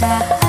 Yeah.